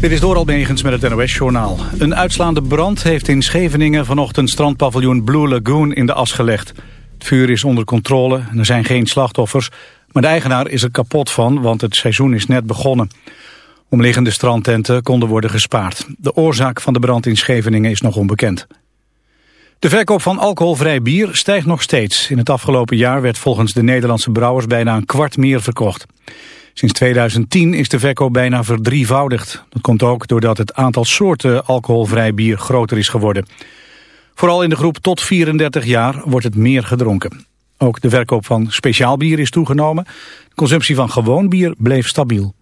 Dit is Doral Megens met het NOS-journaal. Een uitslaande brand heeft in Scheveningen vanochtend strandpaviljoen Blue Lagoon in de as gelegd. Het vuur is onder controle en er zijn geen slachtoffers. Maar de eigenaar is er kapot van, want het seizoen is net begonnen. Omliggende strandtenten konden worden gespaard. De oorzaak van de brand in Scheveningen is nog onbekend. De verkoop van alcoholvrij bier stijgt nog steeds. In het afgelopen jaar werd volgens de Nederlandse brouwers bijna een kwart meer verkocht. Sinds 2010 is de verkoop bijna verdrievoudigd. Dat komt ook doordat het aantal soorten alcoholvrij bier groter is geworden. Vooral in de groep tot 34 jaar wordt het meer gedronken. Ook de verkoop van speciaal bier is toegenomen. De consumptie van gewoon bier bleef stabiel.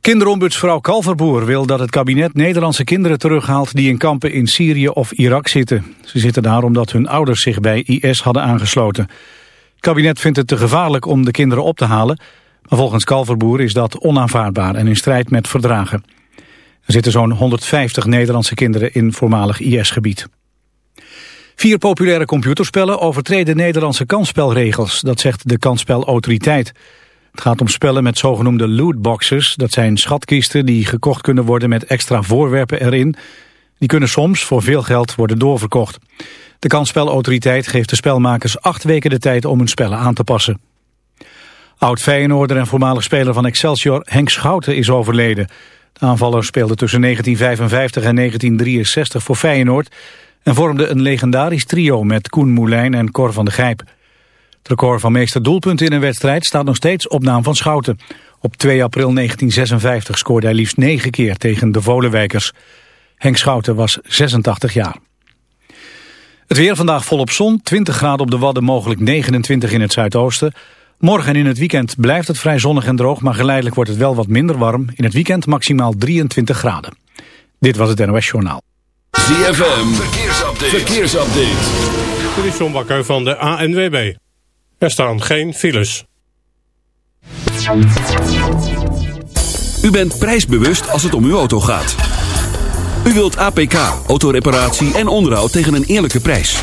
Kinderombudsvrouw Kalverboer wil dat het kabinet Nederlandse kinderen terughaalt die in kampen in Syrië of Irak zitten. Ze zitten daar omdat hun ouders zich bij IS hadden aangesloten. Het kabinet vindt het te gevaarlijk om de kinderen op te halen, volgens Kalverboer is dat onaanvaardbaar en in strijd met verdragen. Er zitten zo'n 150 Nederlandse kinderen in voormalig IS-gebied. Vier populaire computerspellen overtreden Nederlandse kansspelregels, dat zegt de kansspelautoriteit. Het gaat om spellen met zogenoemde lootboxes. Dat zijn schatkisten die gekocht kunnen worden met extra voorwerpen erin. Die kunnen soms voor veel geld worden doorverkocht. De kansspelautoriteit geeft de spelmakers acht weken de tijd om hun spellen aan te passen. Oud-Feyenoorder en voormalig speler van Excelsior Henk Schouten is overleden. De aanvaller speelde tussen 1955 en 1963 voor Feyenoord... en vormde een legendarisch trio met Koen Moulijn en Cor van de Gijp. Het record van meeste doelpunten in een wedstrijd staat nog steeds op naam van Schouten. Op 2 april 1956 scoorde hij liefst 9 keer tegen de Volenwijkers. Henk Schouten was 86 jaar. Het weer vandaag volop zon, 20 graden op de Wadden, mogelijk 29 in het zuidoosten. Morgen en in het weekend blijft het vrij zonnig en droog, maar geleidelijk wordt het wel wat minder warm. In het weekend maximaal 23 graden. Dit was het NOS Journaal. ZFM, verkeersupdate. verkeersupdate. Dit is John Bakker van de ANWB. Er staan geen files. U bent prijsbewust als het om uw auto gaat. U wilt APK, autoreparatie en onderhoud tegen een eerlijke prijs.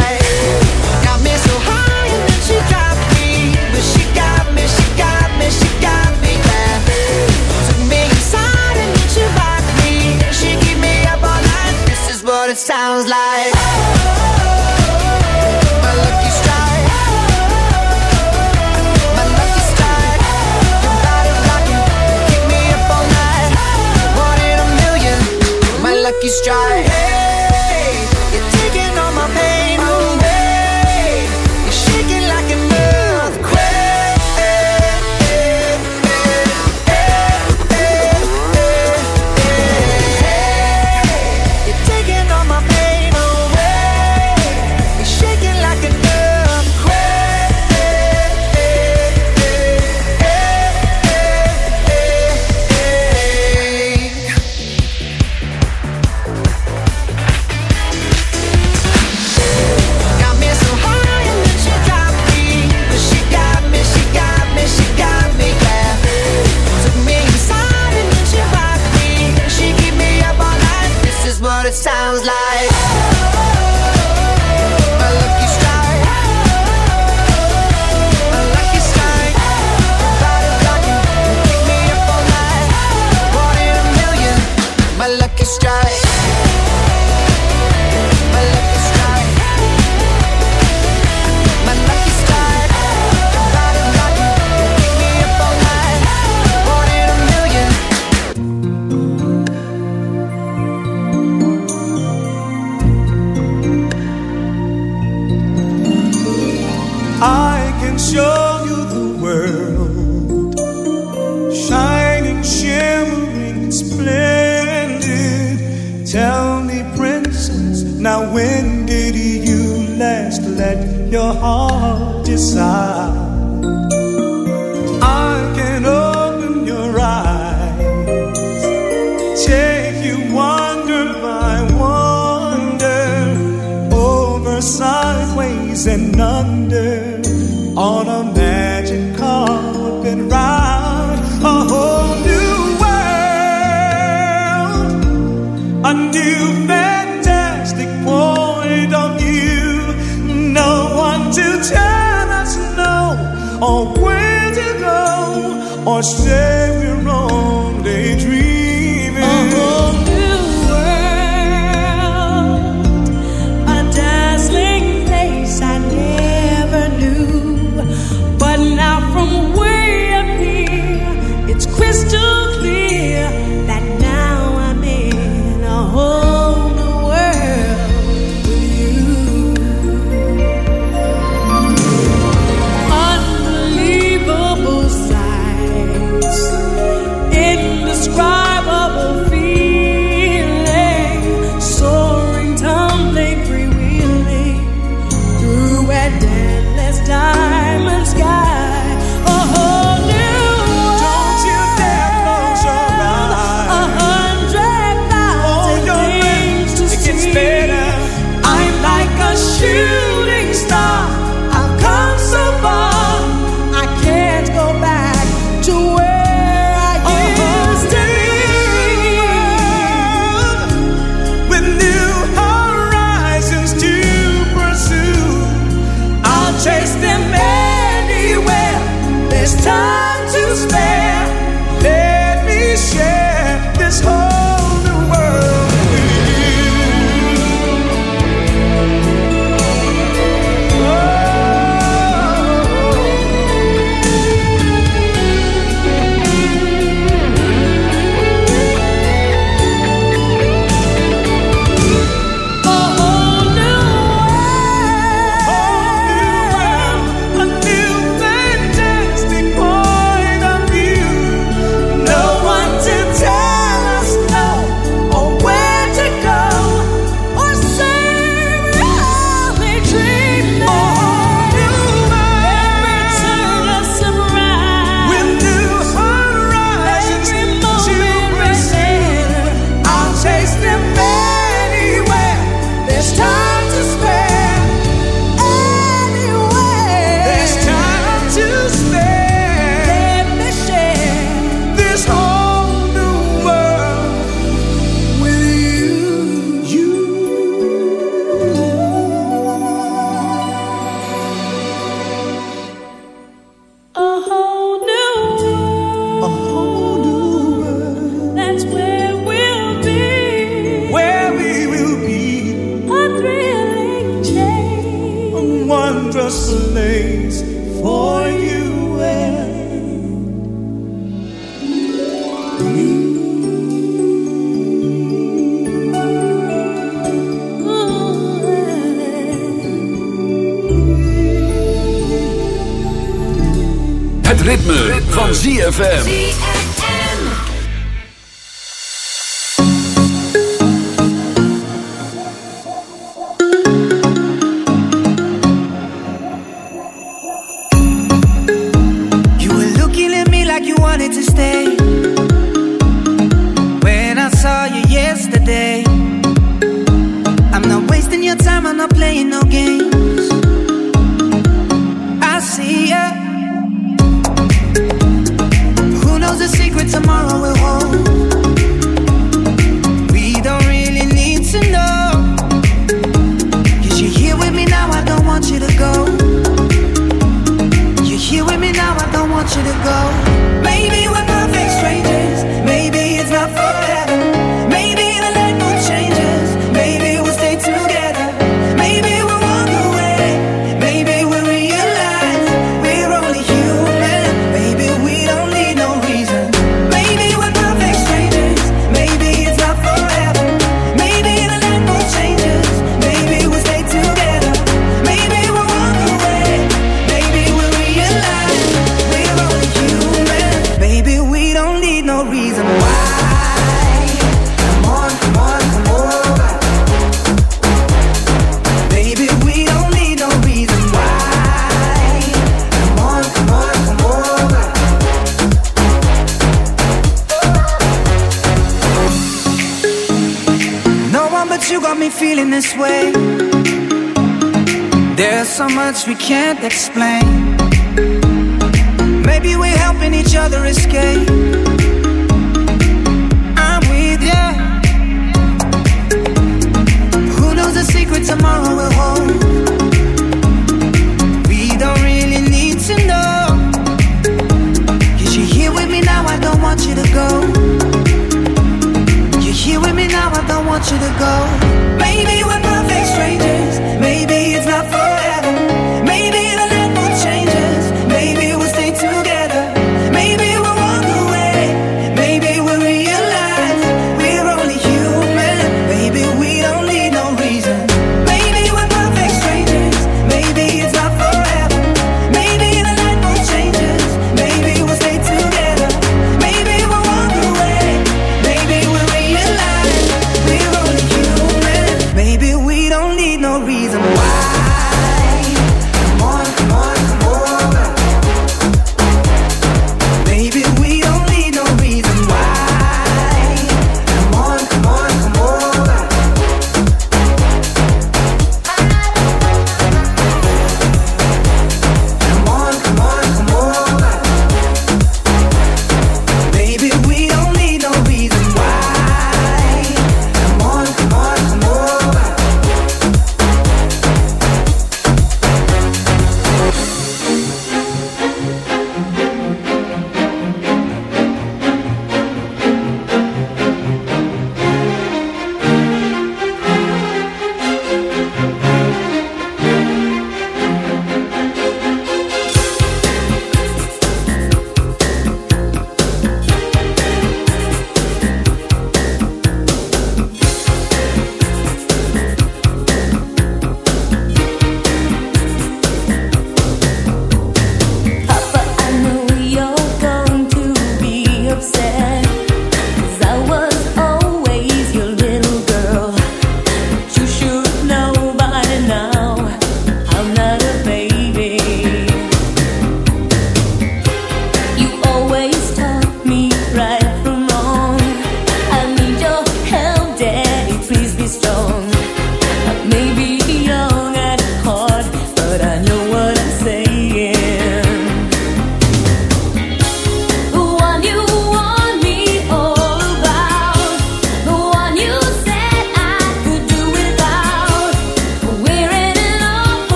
or shame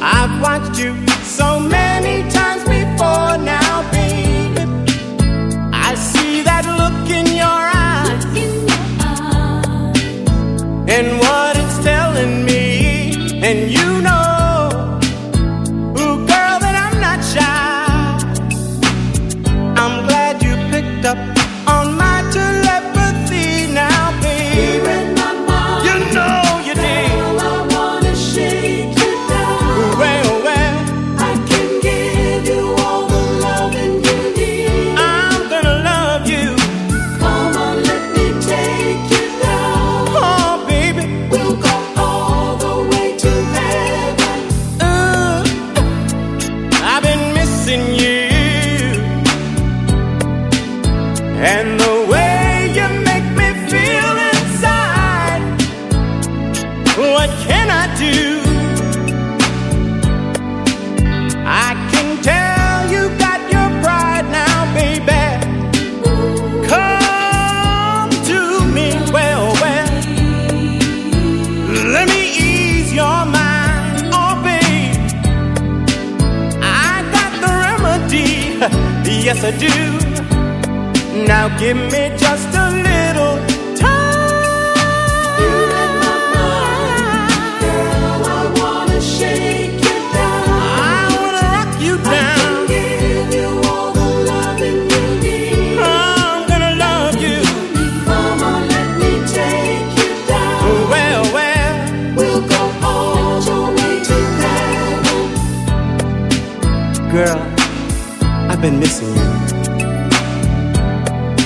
I've watched you so many times before now, baby. I see that look in your eyes. In your eyes. And what Give me